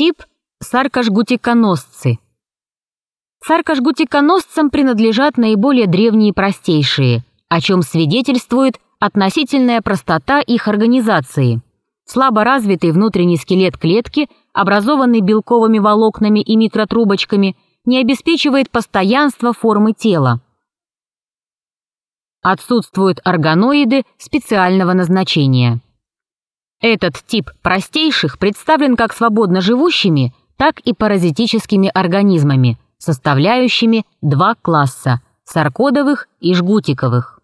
Тип – саркошгутиконосцы. Саркошгутиконосцам принадлежат наиболее древние и простейшие, о чем свидетельствует относительная простота их организации. Слабо развитый внутренний скелет клетки, образованный белковыми волокнами и микротрубочками, не обеспечивает постоянства формы тела. Отсутствуют органоиды специального назначения. Этот тип простейших представлен как свободно живущими, так и паразитическими организмами, составляющими два класса – саркодовых и жгутиковых.